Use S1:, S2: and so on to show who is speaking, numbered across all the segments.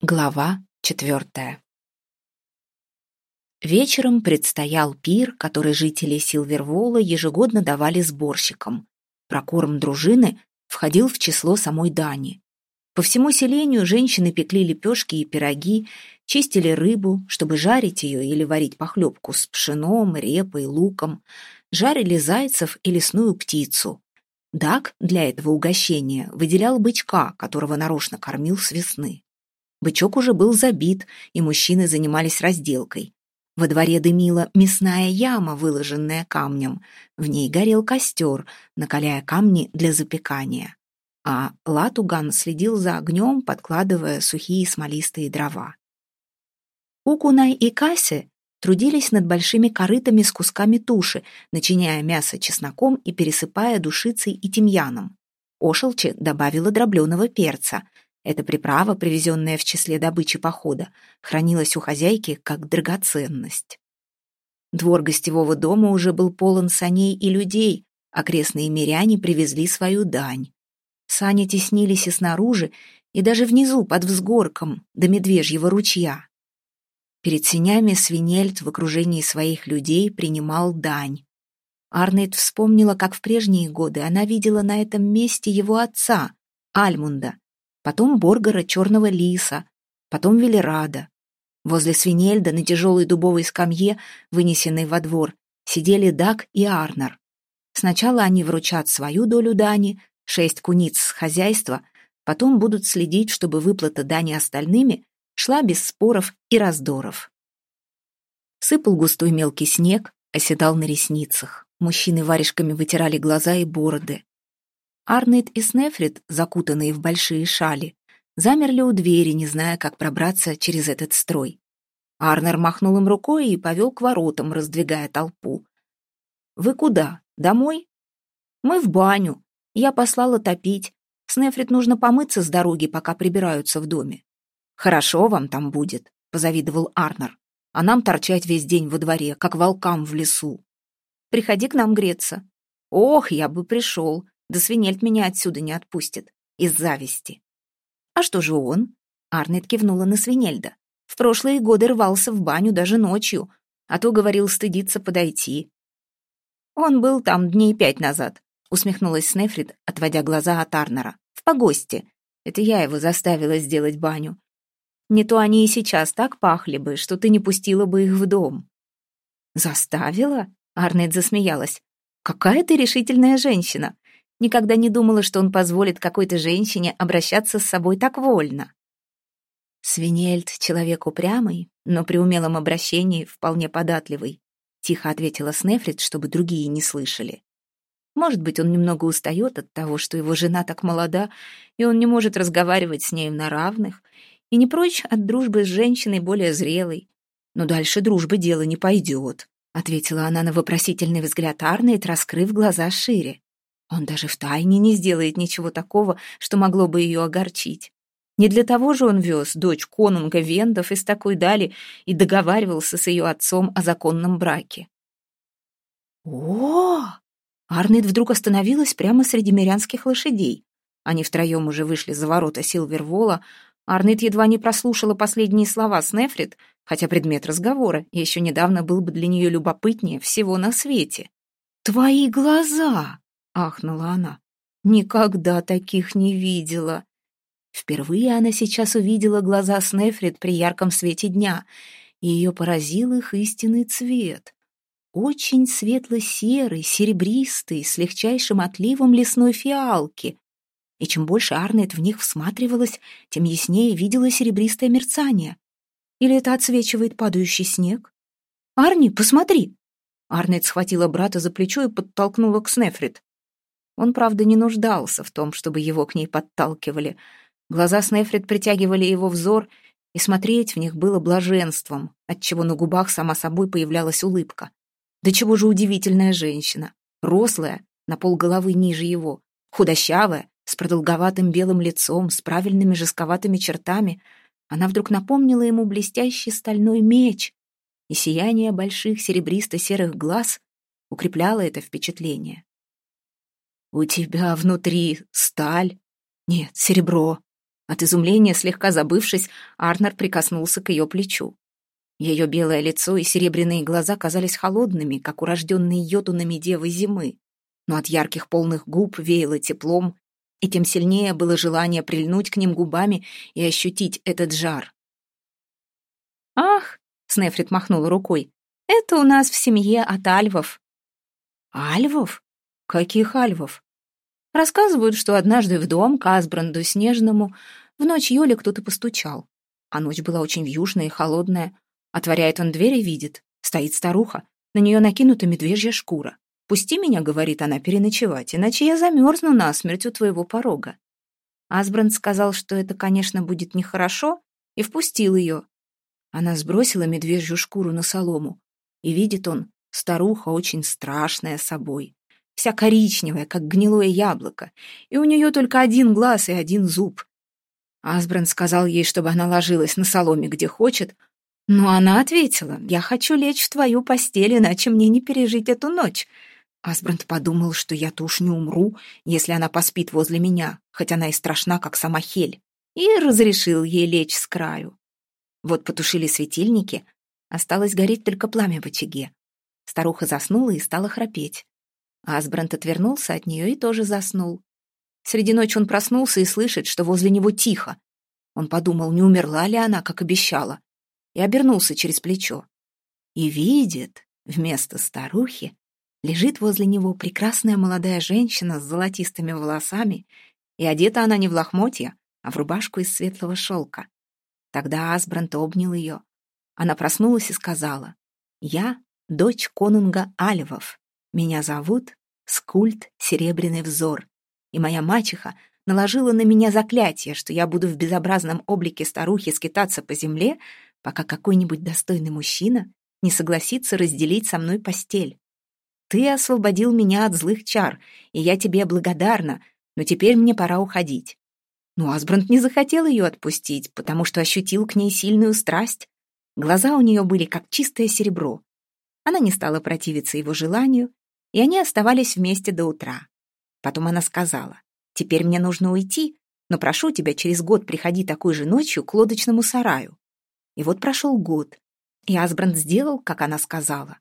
S1: Глава четвертая Вечером предстоял пир, который жители Силвервола ежегодно давали сборщикам. Прокорм дружины входил в число самой Дани. По всему селению женщины пекли лепешки и пироги, чистили рыбу, чтобы жарить ее или варить похлебку с пшеном, репой, луком, жарили зайцев и лесную птицу. Дак для этого угощения выделял бычка, которого нарочно кормил с весны. Бычок уже был забит, и мужчины занимались разделкой. Во дворе дымила мясная яма, выложенная камнем. В ней горел костер, накаляя камни для запекания. А Латуган следил за огнем, подкладывая сухие смолистые дрова. Укунай и Касе трудились над большими корытами с кусками туши, начиняя мясо чесноком и пересыпая душицей и тимьяном. Ошелче добавила дробленого перца — эта приправа, привезенная в числе добычи похода, хранилась у хозяйки как драгоценность. Двор гостевого дома уже был полон саней и людей, окрестные миряне привезли свою дань. Сани теснились и снаружи, и даже внизу, под взгорком, до медвежьего ручья. Перед сенями свинельт в окружении своих людей принимал дань. Арнейд вспомнила, как в прежние годы она видела на этом месте его отца, Альмунда, потом Боргара черного лиса, потом Велерада. Возле свинельда на тяжелой дубовой скамье, вынесенной во двор, сидели Дак и Арнер. Сначала они вручат свою долю дани, шесть куниц с хозяйства, потом будут следить, чтобы выплата дани остальными шла без споров и раздоров. Сыпал густой мелкий снег, оседал на ресницах. Мужчины варежками вытирали глаза и бороды. Арнейд и Снефрит, закутанные в большие шали, замерли у двери, не зная, как пробраться через этот строй. Арнер махнул им рукой и повел к воротам, раздвигая толпу. «Вы куда? Домой?» «Мы в баню. Я послала топить. Снефрит нужно помыться с дороги, пока прибираются в доме». «Хорошо вам там будет», — позавидовал Арнер. «А нам торчать весь день во дворе, как волкам в лесу». «Приходи к нам греться». «Ох, я бы пришел. Да свинельт меня отсюда не отпустит. Из зависти. А что же он? Арнет кивнула на свинельда. В прошлые годы рвался в баню даже ночью, а то говорил стыдиться подойти. Он был там дней пять назад, усмехнулась Снефрит, отводя глаза от Арнера. В погосте. Это я его заставила сделать баню. Не то они и сейчас так пахли бы, что ты не пустила бы их в дом. Заставила? Арнет засмеялась. Какая ты решительная женщина. Никогда не думала, что он позволит какой-то женщине обращаться с собой так вольно. Свинельд — человек упрямый, но при умелом обращении вполне податливый, тихо ответила Снефрит, чтобы другие не слышали. Может быть, он немного устает от того, что его жена так молода, и он не может разговаривать с нею на равных, и не прочь от дружбы с женщиной более зрелой. Но дальше дружбы дело не пойдет, ответила она на вопросительный взгляд Арнейд, раскрыв глаза шире. Он даже втайне не сделает ничего такого, что могло бы ее огорчить. Не для того же он вез дочь конунга Вендов из такой дали и договаривался с ее отцом о законном браке. о Арнет вдруг остановилась прямо среди мирянских лошадей. Они втроем уже вышли за ворота Силвервола. Арнет едва не прослушала последние слова Снефрит, хотя предмет разговора еще недавно был бы для нее любопытнее всего на свете. «Твои глаза!» Ахнула она. Никогда таких не видела. Впервые она сейчас увидела глаза Снефрит при ярком свете дня, и ее поразил их истинный цвет. Очень светло-серый, серебристый, с легчайшим отливом лесной фиалки. И чем больше Арнет в них всматривалась, тем яснее видела серебристое мерцание. Или это отсвечивает падающий снег? «Арни, посмотри!» Арнет схватила брата за плечо и подтолкнула к Снефрит. Он, правда, не нуждался в том, чтобы его к ней подталкивали. Глаза Снефрит притягивали его взор, и смотреть в них было блаженством, отчего на губах сама собой появлялась улыбка. Да чего же удивительная женщина. Рослая, на полголовы ниже его, худощавая, с продолговатым белым лицом, с правильными жестковатыми чертами. Она вдруг напомнила ему блестящий стальной меч, и сияние больших серебристо-серых глаз укрепляло это впечатление. «У тебя внутри сталь? Нет, серебро. От изумления, слегка забывшись, Арнер прикоснулся к ее плечу. Ее белое лицо и серебряные глаза казались холодными, как урожденные йотунами девы зимы. Но от ярких полных губ веяло теплом, и тем сильнее было желание прильнуть к ним губами и ощутить этот жар. «Ах!» — Снефрит махнула рукой. «Это у нас в семье от альвов». «Альвов? Каких альвов?» Рассказывают, что однажды в дом к Асбранду Снежному в ночь Йоли кто-то постучал. А ночь была очень вьюжная и холодная. Отворяет он дверь и видит. Стоит старуха. На нее накинута медвежья шкура. «Пусти меня», — говорит она, — «переночевать, иначе я замерзну насмерть у твоего порога». Асбранд сказал, что это, конечно, будет нехорошо, и впустил ее. Она сбросила медвежью шкуру на солому. И видит он, старуха очень страшная собой. Вся коричневая, как гнилое яблоко. И у нее только один глаз и один зуб. Асбранд сказал ей, чтобы она ложилась на соломе, где хочет, но она ответила, «Я хочу лечь в твою постель, иначе мне не пережить эту ночь». Асбранд подумал, что я-то уж не умру, если она поспит возле меня, хоть она и страшна, как сама Хель, и разрешил ей лечь с краю. Вот потушили светильники, осталось гореть только пламя в очаге. Старуха заснула и стала храпеть. Асбранд отвернулся от нее и тоже заснул. Среди ночи он проснулся и слышит, что возле него тихо. Он подумал, не умерла ли она, как обещала и обернулся через плечо. И видит, вместо старухи лежит возле него прекрасная молодая женщина с золотистыми волосами, и одета она не в лохмотья, а в рубашку из светлого шелка. Тогда Асбрант обнял ее. Она проснулась и сказала, «Я — дочь конунга Альвов. Меня зовут Скульт Серебряный Взор, и моя мачеха наложила на меня заклятие, что я буду в безобразном облике старухи скитаться по земле, пока какой-нибудь достойный мужчина не согласится разделить со мной постель. Ты освободил меня от злых чар, и я тебе благодарна, но теперь мне пора уходить. Но Асбранд не захотел ее отпустить, потому что ощутил к ней сильную страсть. Глаза у нее были как чистое серебро. Она не стала противиться его желанию, и они оставались вместе до утра. Потом она сказала, «Теперь мне нужно уйти, но прошу тебя, через год приходи такой же ночью к лодочному сараю. И вот прошел год, и Асбранд сделал, как она сказала.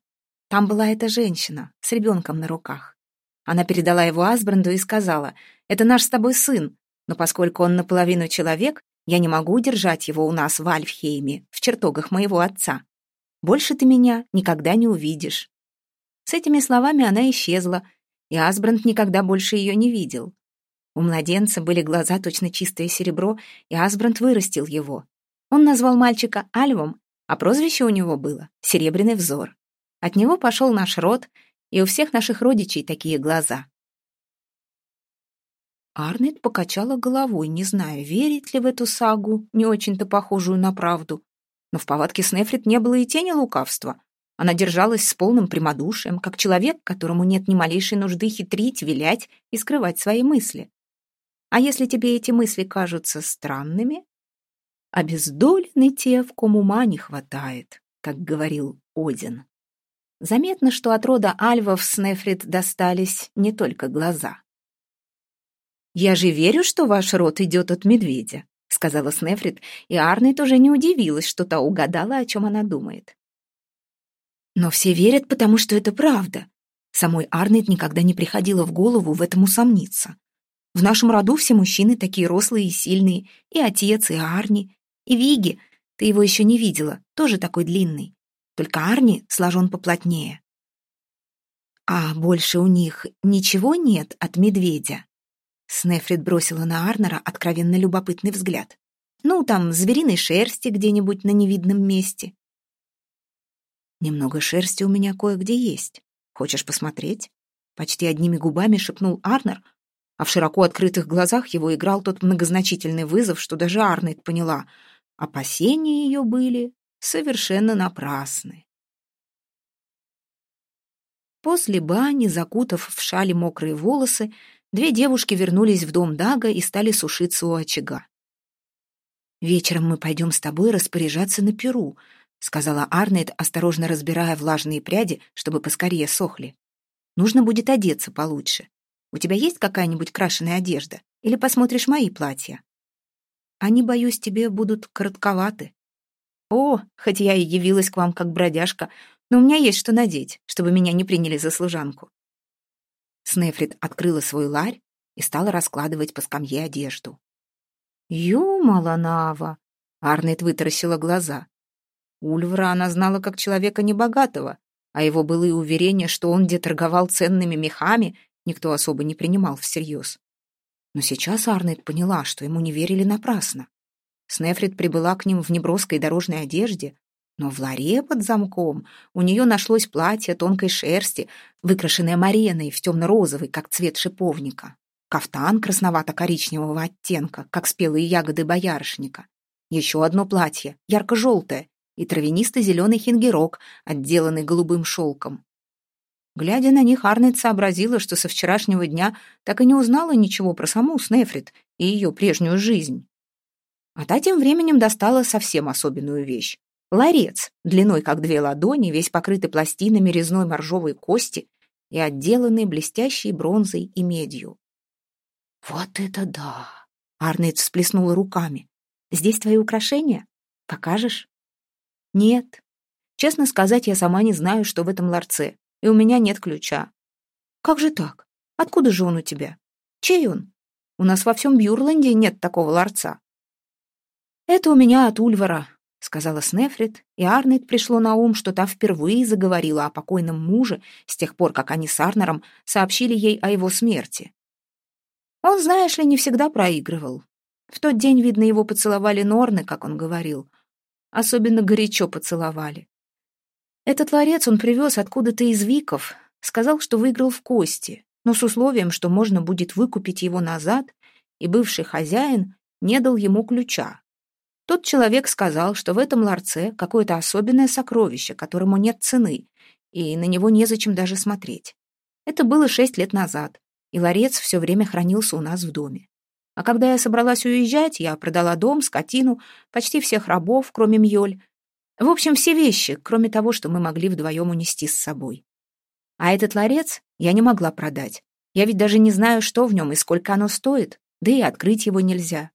S1: Там была эта женщина с ребенком на руках. Она передала его Асбранду и сказала, «Это наш с тобой сын, но поскольку он наполовину человек, я не могу удержать его у нас в Альфхейме, в чертогах моего отца. Больше ты меня никогда не увидишь». С этими словами она исчезла, и Асбранд никогда больше ее не видел. У младенца были глаза точно чистое серебро, и Асбранд вырастил его. Он назвал мальчика Альвом, а прозвище у него было «Серебряный взор». От него пошел наш род, и у всех наших родичей такие глаза. Арнет покачала головой, не зная, верить ли в эту сагу, не очень-то похожую на правду. Но в повадке Снефрит не было и тени лукавства. Она держалась с полным прямодушием, как человек, которому нет ни малейшей нужды хитрить, вилять и скрывать свои мысли. А если тебе эти мысли кажутся странными, Обездолены те, в ком ума не хватает, как говорил Один. Заметно, что от рода альвов Снефрит достались не только глаза. «Я же верю, что ваш род идет от медведя», — сказала Снефрит, и Арной тоже не удивилась, что та угадала, о чем она думает. «Но все верят, потому что это правда. Самой Арнет никогда не приходило в голову в этом усомниться. В нашем роду все мужчины такие рослые и сильные, и отец, и Арни, и Виги, ты его еще не видела, тоже такой длинный. Только Арни сложен поплотнее. А больше у них ничего нет от медведя? Снефрит бросила на Арнера откровенно любопытный взгляд. Ну, там, звериной шерсти где-нибудь на невидном месте. Немного шерсти у меня кое-где есть. Хочешь посмотреть? Почти одними губами шепнул Арнер, а в широко открытых глазах его играл тот многозначительный вызов, что даже Арнет поняла — Опасения ее были совершенно напрасны. После бани, закутав в шали мокрые волосы, две девушки вернулись в дом Дага и стали сушиться у очага. «Вечером мы пойдем с тобой распоряжаться на Перу», сказала Арнет, осторожно разбирая влажные пряди, чтобы поскорее сохли. «Нужно будет одеться получше. У тебя есть какая-нибудь крашеная одежда? Или посмотришь мои платья?» Они, боюсь, тебе будут коротковаты. О, хоть я и явилась к вам как бродяжка, но у меня есть что надеть, чтобы меня не приняли за служанку. Снефрит открыла свой ларь и стала раскладывать по скамье одежду. «Ю-маланава!» — Арнет вытаращила глаза. Ульвра она знала как человека небогатого, а его былые уверения, что он где торговал ценными мехами, никто особо не принимал всерьез. Но сейчас Арнет поняла, что ему не верили напрасно. Снефрит прибыла к ним в неброской дорожной одежде, но в ларе под замком у нее нашлось платье тонкой шерсти, выкрашенное мареной в темно-розовый, как цвет шиповника, кафтан красновато-коричневого оттенка, как спелые ягоды боярышника, еще одно платье, ярко-желтое, и травянисто-зеленый хингерок, отделанный голубым шелком. Глядя на них, Арнет сообразила, что со вчерашнего дня так и не узнала ничего про саму Снефрит и ее прежнюю жизнь. А та тем временем достала совсем особенную вещь. Ларец, длиной как две ладони, весь покрытый пластинами резной моржовой кости и отделанный блестящей бронзой и медью. «Вот это да!» — Арнет всплеснула руками. «Здесь твои украшения? Покажешь?» «Нет. Честно сказать, я сама не знаю, что в этом ларце, и у меня нет ключа». «Как же так? Откуда же он у тебя? Чей он? У нас во всем Бьюрланде нет такого ларца». «Это у меня от Ульвара», — сказала Снефрит, и Арнет пришло на ум, что та впервые заговорила о покойном муже с тех пор, как они с Арнером сообщили ей о его смерти. Он, знаешь ли, не всегда проигрывал. В тот день, видно, его поцеловали Норны, как он говорил. Особенно горячо поцеловали. Этот ларец он привез откуда-то из Виков, сказал, что выиграл в кости, но с условием, что можно будет выкупить его назад, и бывший хозяин не дал ему ключа. Тот человек сказал, что в этом ларце какое-то особенное сокровище, которому нет цены, и на него незачем даже смотреть. Это было шесть лет назад, и ларец все время хранился у нас в доме. А когда я собралась уезжать, я продала дом, скотину, почти всех рабов, кроме Мьёль. В общем, все вещи, кроме того, что мы могли вдвоем унести с собой. А этот ларец я не могла продать. Я ведь даже не знаю, что в нем и сколько оно стоит, да и открыть его нельзя.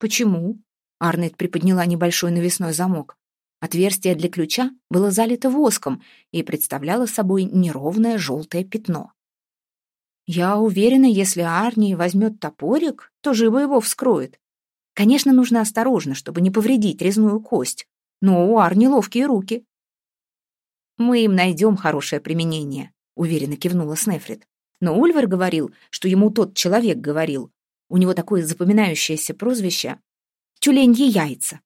S1: Почему? Арнет приподняла небольшой навесной замок. Отверстие для ключа было залито воском и представляло собой неровное желтое пятно. «Я уверена, если Арни возьмет топорик, то живо его вскроет. Конечно, нужно осторожно, чтобы не повредить резную кость, но у Арни ловкие руки». «Мы им найдем хорошее применение», — уверенно кивнула Снефрит. Но Ульвер говорил, что ему тот человек говорил. У него такое запоминающееся прозвище тюленьи яйца.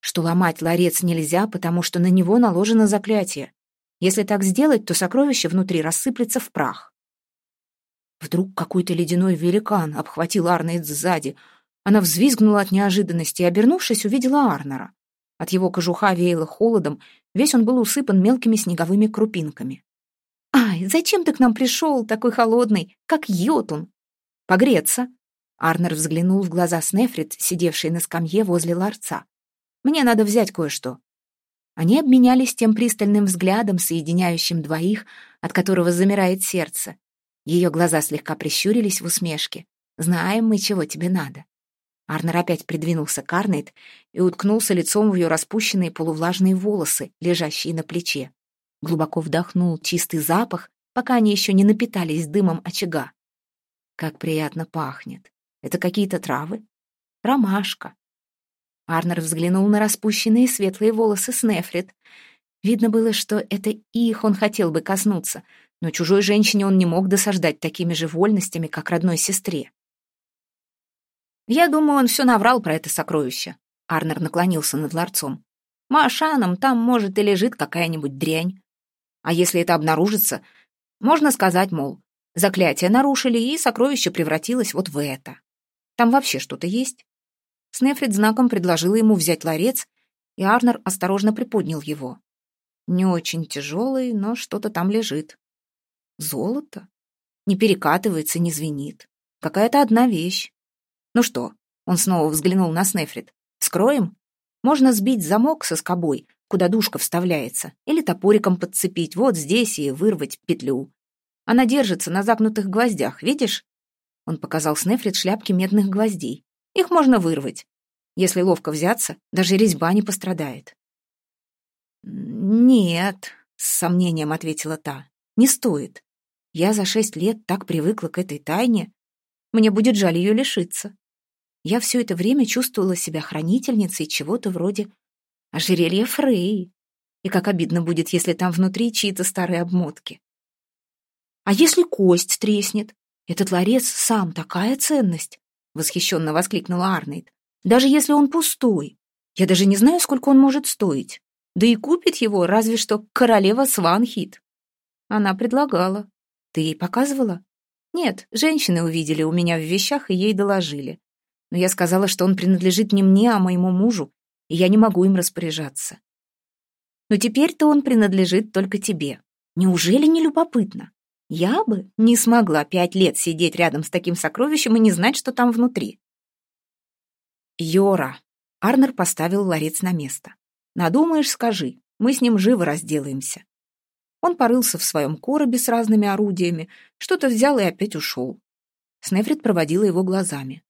S1: Что ломать ларец нельзя, потому что на него наложено заклятие. Если так сделать, то сокровище внутри рассыплется в прах. Вдруг какой-то ледяной великан обхватил Арнейд сзади. Она взвизгнула от неожиданности и, обернувшись, увидела Арнера. От его кожуха веяло холодом, весь он был усыпан мелкими снеговыми крупинками. «Ай, зачем ты к нам пришел, такой холодный, как йотун?» «Погреться», Арнер взглянул в глаза Снефрит, сидевшей на скамье возле ларца. «Мне надо взять кое-что». Они обменялись тем пристальным взглядом, соединяющим двоих, от которого замирает сердце. Ее глаза слегка прищурились в усмешке. «Знаем мы, чего тебе надо». Арнер опять придвинулся к Арнейд и уткнулся лицом в ее распущенные полувлажные волосы, лежащие на плече. Глубоко вдохнул чистый запах, пока они еще не напитались дымом очага. Как приятно пахнет. Это какие-то травы? Ромашка. Арнер взглянул на распущенные светлые волосы Снефрит. Видно было, что это их он хотел бы коснуться, но чужой женщине он не мог досаждать такими же вольностями, как родной сестре. «Я думаю, он все наврал про это сокровище», — Арнер наклонился над ларцом. «Машаном там, может, и лежит какая-нибудь дрянь. А если это обнаружится, можно сказать, мол, заклятие нарушили, и сокровище превратилось вот в это». Там вообще что-то есть?» Снефрит знаком предложила ему взять ларец, и Арнер осторожно приподнял его. Не очень тяжелый, но что-то там лежит. Золото? Не перекатывается, не звенит. Какая-то одна вещь. Ну что, он снова взглянул на Снефрит. Скроем? Можно сбить замок со скобой, куда душка вставляется, или топориком подцепить вот здесь и вырвать петлю. Она держится на загнутых гвоздях, видишь? Он показал Снефрит шляпки медных гвоздей. Их можно вырвать. Если ловко взяться, даже резьба не пострадает. «Нет», — с сомнением ответила та, — «не стоит. Я за шесть лет так привыкла к этой тайне. Мне будет жаль ее лишиться. Я все это время чувствовала себя хранительницей чего-то вроде ожерелья Фрей. И как обидно будет, если там внутри чьи-то старые обмотки. А если кость треснет? Этот ларец сам такая ценность, восхищенно воскликнула Арнейд. Даже если он пустой. Я даже не знаю, сколько он может стоить. Да и купит его разве что королева Сванхит. Она предлагала. Ты ей показывала? Нет, женщины увидели у меня в вещах и ей доложили. Но я сказала, что он принадлежит не мне, а моему мужу, и я не могу им распоряжаться. Но теперь-то он принадлежит только тебе. Неужели не любопытно? Я бы не смогла пять лет сидеть рядом с таким сокровищем и не знать, что там внутри. Йора. Арнер поставил ларец на место. Надумаешь, скажи. Мы с ним живо разделаемся. Он порылся в своем коробе с разными орудиями, что-то взял и опять ушел. Снефрит проводила его глазами.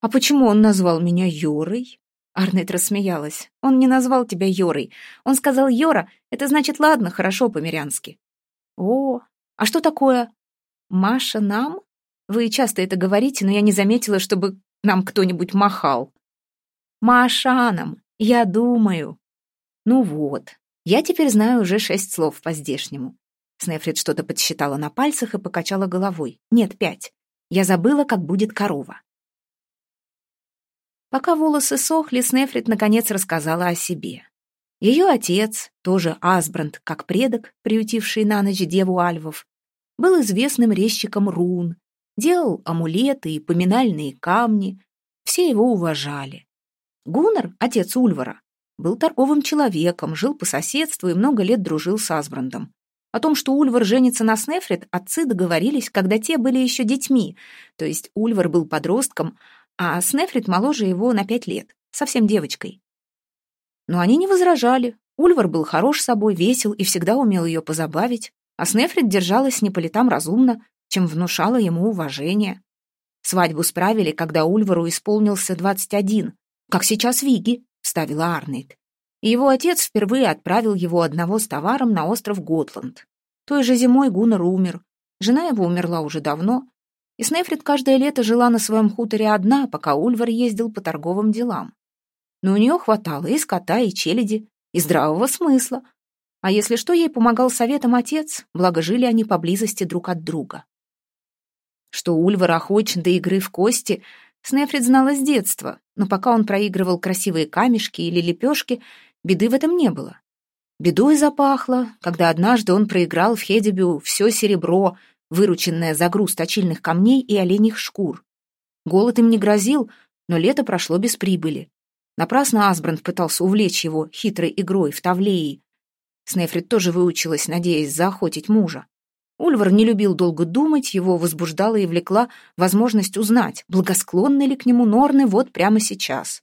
S1: «А почему он назвал меня Йорой?» Арнет рассмеялась. «Он не назвал тебя Йорой. Он сказал Йора, это значит ладно, хорошо по-мирянски». «О, а что такое Маша нам? Вы часто это говорите, но я не заметила, чтобы нам кто-нибудь махал». «Маша нам, я думаю». «Ну вот, я теперь знаю уже шесть слов по-здешнему. Снефрит что-то подсчитала на пальцах и покачала головой. Нет, пять. Я забыла, как будет корова. Пока волосы сохли, Снефрит наконец рассказала о себе. Ее отец, тоже Асбранд, как предок, приютивший на ночь деву Альвов, был известным резчиком рун, делал амулеты и поминальные камни, все его уважали. Гуннар, отец Ульвара, был торговым человеком, жил по соседству и много лет дружил с Асбрандом. О том, что Ульвар женится на Снефрит, отцы договорились, когда те были еще детьми, то есть Ульвар был подростком, а Снефрит моложе его на пять лет, совсем девочкой. Но они не возражали. Ульвар был хорош собой, весел и всегда умел ее позабавить, а Снефрит держалась не по летам разумно, чем внушала ему уважение. Свадьбу справили, когда Ульвару исполнился двадцать один, как сейчас Виги, — вставила Арнейд. Его отец впервые отправил его одного с товаром на остров Готланд. Той же зимой Гуннар умер. Жена его умерла уже давно, и Снефрит каждое лето жила на своем хуторе одна, пока Ульвар ездил по торговым делам. Но у нее хватало и скота, и челяди, и здравого смысла. А если что, ей помогал советом отец, благо жили они поблизости друг от друга. Что Ульвар охочен до игры в кости, Снефрит знала с детства, но пока он проигрывал красивые камешки или лепешки, беды в этом не было. Бедой запахло, когда однажды он проиграл в Хедебю все серебро, вырученное за груз точильных камней и оленьих шкур. Голод им не грозил, но лето прошло без прибыли. Напрасно Асбранд пытался увлечь его хитрой игрой в Тавлеи. Снефрит тоже выучилась, надеясь заохотить мужа. Ульвар не любил долго думать, его возбуждала и влекла возможность узнать, благосклонны ли к нему Норны вот прямо сейчас.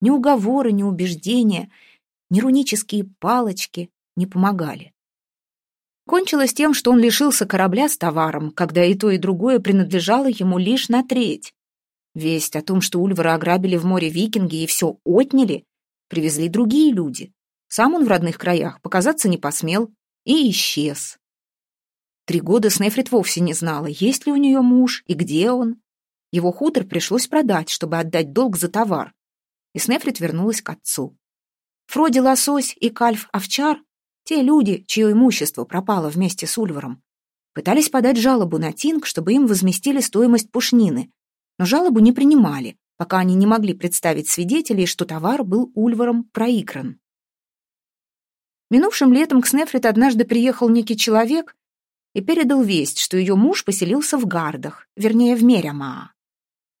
S1: Ни уговоры, ни убеждения, ни рунические палочки не помогали. Кончилось тем, что он лишился корабля с товаром, когда и то, и другое принадлежало ему лишь на треть. Весть о том, что Ульвара ограбили в море викинги и все отняли, привезли другие люди. Сам он в родных краях показаться не посмел и исчез. Три года Снефрит вовсе не знала, есть ли у нее муж и где он. Его хутор пришлось продать, чтобы отдать долг за товар. И Снефрит вернулась к отцу. Фроди Лосось и Кальф Овчар, те люди, чье имущество пропало вместе с Ульваром, пытались подать жалобу на Тинг, чтобы им возместили стоимость пушнины, но жалобу не принимали, пока они не могли представить свидетелей, что товар был Ульваром проигран. Минувшим летом к Снефрит однажды приехал некий человек и передал весть, что ее муж поселился в Гардах, вернее, в Мерямаа.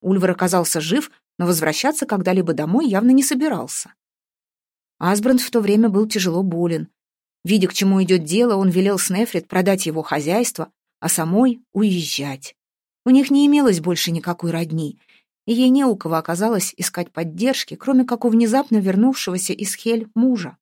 S1: Ульвар оказался жив, но возвращаться когда-либо домой явно не собирался. Асбранд в то время был тяжело болен. Видя, к чему идет дело, он велел Снефрит продать его хозяйство, а самой уезжать. У них не имелось больше никакой родни, и ей не у кого оказалось искать поддержки, кроме как у внезапно вернувшегося из Хель мужа.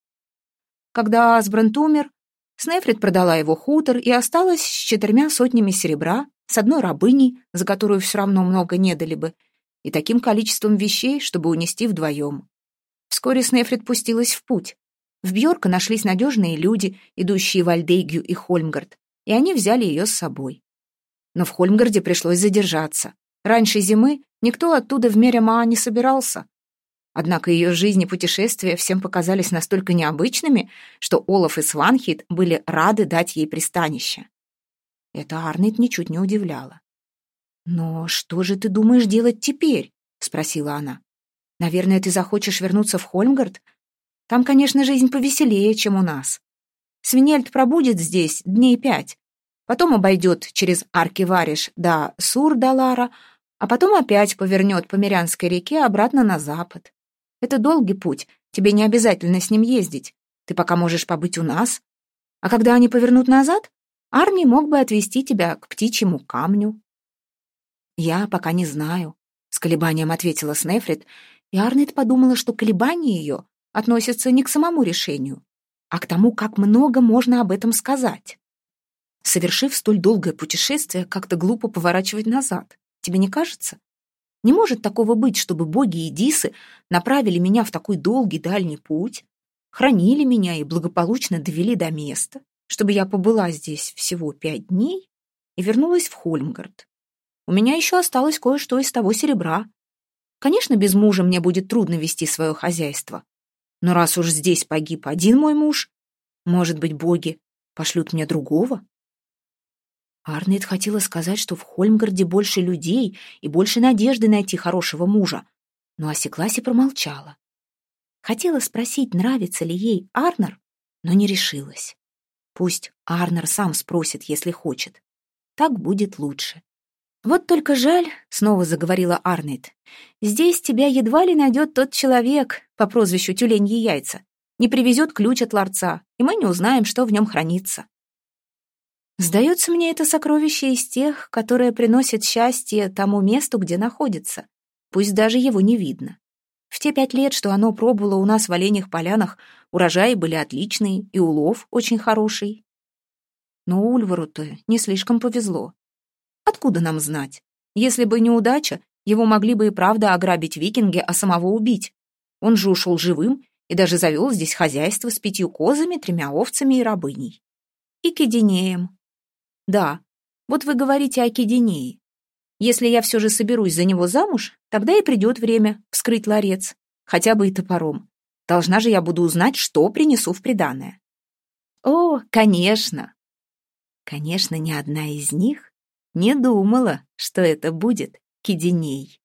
S1: Когда Асбранд умер, Снефрит продала его хутор и осталась с четырьмя сотнями серебра, с одной рабыней, за которую все равно много не дали бы, и таким количеством вещей, чтобы унести вдвоем. Вскоре Снефрит пустилась в путь. В Бьорка нашлись надежные люди, идущие в Альдейгю и Хольмгард, и они взяли ее с собой. Но в Хольмгарде пришлось задержаться. Раньше зимы никто оттуда в Меремаа не собирался. Однако ее жизнь и путешествия всем показались настолько необычными, что Олаф и Сванхит были рады дать ей пристанище. Это Арнит ничуть не удивляло. «Но что же ты думаешь делать теперь?» — спросила она. «Наверное, ты захочешь вернуться в Хольмгард? Там, конечно, жизнь повеселее, чем у нас. Свинельд пробудет здесь дней пять, потом обойдет через Аркивариш до Сур-Далара, а потом опять повернет по Мирянской реке обратно на запад. Это долгий путь, тебе не обязательно с ним ездить. Ты пока можешь побыть у нас. А когда они повернут назад, Арми мог бы отвезти тебя к птичьему камню. Я пока не знаю, с колебанием ответила Снефрит, и Арнет подумала, что колебания ее относятся не к самому решению, а к тому, как много можно об этом сказать. Совершив столь долгое путешествие, как-то глупо поворачивать назад. Тебе не кажется? Не может такого быть, чтобы боги и дисы направили меня в такой долгий дальний путь, хранили меня и благополучно довели до места, чтобы я побыла здесь всего пять дней и вернулась в Хольмгард. У меня еще осталось кое-что из того серебра. Конечно, без мужа мне будет трудно вести свое хозяйство. Но раз уж здесь погиб один мой муж, может быть, боги пошлют мне другого? Арнет хотела сказать, что в Хольмгарде больше людей и больше надежды найти хорошего мужа, но осеклась и промолчала. Хотела спросить, нравится ли ей Арнер, но не решилась. Пусть Арнер сам спросит, если хочет. Так будет лучше. «Вот только жаль», — снова заговорила Арнет, «здесь тебя едва ли найдет тот человек по прозвищу Тюленьи Яйца. Не привезет ключ от ларца, и мы не узнаем, что в нем хранится». Сдается мне это сокровище из тех, которые приносят счастье тому месту, где находится, пусть даже его не видно. В те пять лет, что оно пробовало у нас в оленях полянах, урожаи были отличные и улов очень хороший. Но Ульвару-то не слишком повезло. Откуда нам знать? Если бы не удача, его могли бы и правда ограбить викинги, а самого убить. Он же ушел живым и даже завел здесь хозяйство с пятью козами, тремя овцами и рабыней. И кединеем. Да, вот вы говорите о Кединее. Если я все же соберусь за него замуж, тогда и придет время вскрыть ларец, хотя бы и топором. Должна же я буду узнать, что принесу в приданое. О, конечно. Конечно, ни одна из них не думала, что это будет Кединей.